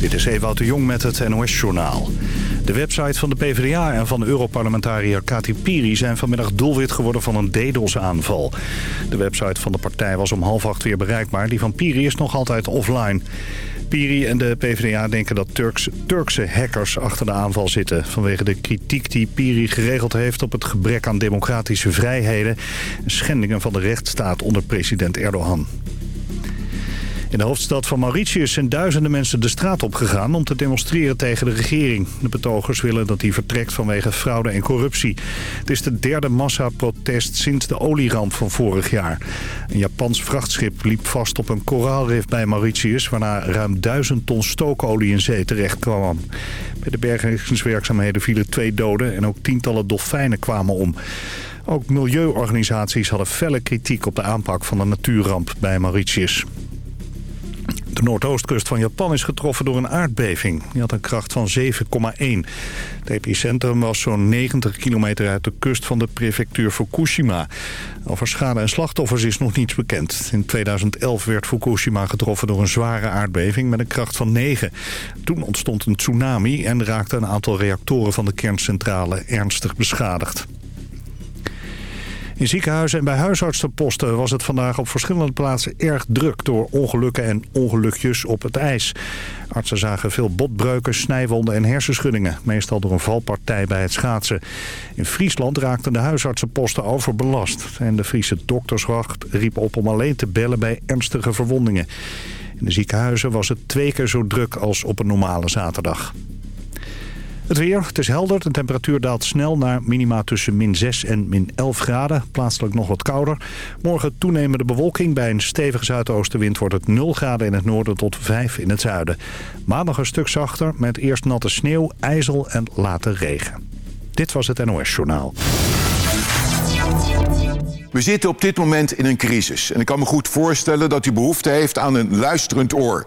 Dit is Ewout de Jong met het NOS-journaal. De website van de PvdA en van Europarlementariër Kati Piri... zijn vanmiddag doelwit geworden van een DDoS-aanval. De website van de partij was om half acht weer bereikbaar. Die van Piri is nog altijd offline. Piri en de PvdA denken dat Turks, Turkse hackers achter de aanval zitten... vanwege de kritiek die Piri geregeld heeft op het gebrek aan democratische vrijheden... en schendingen van de rechtsstaat onder president Erdogan. In de hoofdstad van Mauritius zijn duizenden mensen de straat opgegaan om te demonstreren tegen de regering. De betogers willen dat hij vertrekt vanwege fraude en corruptie. Het is de derde massaprotest sinds de olieramp van vorig jaar. Een Japans vrachtschip liep vast op een koraalrif bij Mauritius... waarna ruim duizend ton stookolie in zee terecht kwam. Bij de bergingswerkzaamheden vielen twee doden en ook tientallen dolfijnen kwamen om. Ook milieuorganisaties hadden felle kritiek op de aanpak van de natuurramp bij Mauritius. De noordoostkust van Japan is getroffen door een aardbeving. Die had een kracht van 7,1. Het epicentrum was zo'n 90 kilometer uit de kust van de prefectuur Fukushima. Over schade en slachtoffers is nog niets bekend. In 2011 werd Fukushima getroffen door een zware aardbeving met een kracht van 9. Toen ontstond een tsunami en raakte een aantal reactoren van de kerncentrale ernstig beschadigd. In ziekenhuizen en bij huisartsenposten was het vandaag op verschillende plaatsen erg druk door ongelukken en ongelukjes op het ijs. Artsen zagen veel botbreuken, snijwonden en hersenschuddingen, meestal door een valpartij bij het schaatsen. In Friesland raakten de huisartsenposten overbelast en de Friese dokterswacht riep op om alleen te bellen bij ernstige verwondingen. In de ziekenhuizen was het twee keer zo druk als op een normale zaterdag. Het weer, het is helder. De temperatuur daalt snel naar minima tussen min 6 en min 11 graden. Plaatselijk nog wat kouder. Morgen toenemende bewolking. Bij een stevige zuidoostenwind wordt het 0 graden in het noorden tot 5 in het zuiden. Maandag een stuk zachter met eerst natte sneeuw, ijzel en later regen. Dit was het NOS Journaal. We zitten op dit moment in een crisis. En ik kan me goed voorstellen dat u behoefte heeft aan een luisterend oor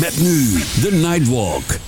Met nu de Nightwalk.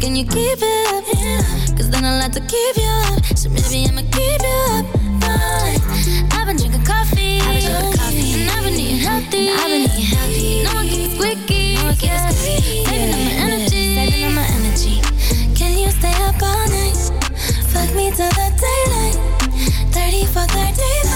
Can you keep it up? Yeah. Cause then I'll have to keep you up. So maybe I'ma keep you up. Fine. I've been drinking coffee. I've been drinking coffee. And I've been eating healthy. I've been eating healthy. No one keeps it squeaky. No one keeps it squeaky. Saving up my energy. Saving up my energy. Can you stay up all night? Fuck me till the daylight. 30 for 30.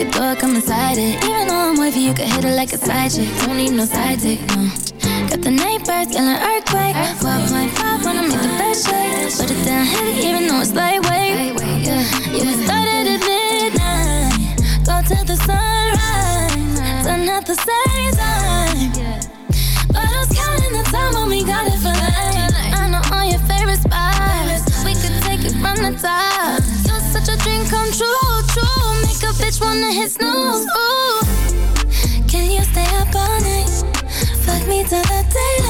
it, boy, come inside it. Even though I'm with you, you can hit it like a side chick. Don't need no side dick, no. Got the night birds, an earthquake. 4.5 wanna make the best shake. Put it down heavy, even though it's lightweight. Yeah, you yeah, started at midnight. Go till the sunrise, turn out the sun. wanna hit snooze Ooh. Can you stay up all night? Fuck me till the daylight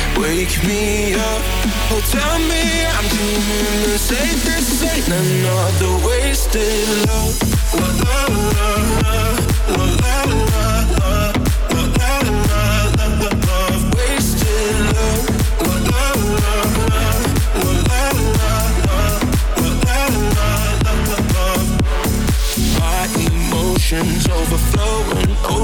wake me up. Oh, tell me I'm doing the safest. Ain't another wasted love. La la la la la la la. emotions overflowing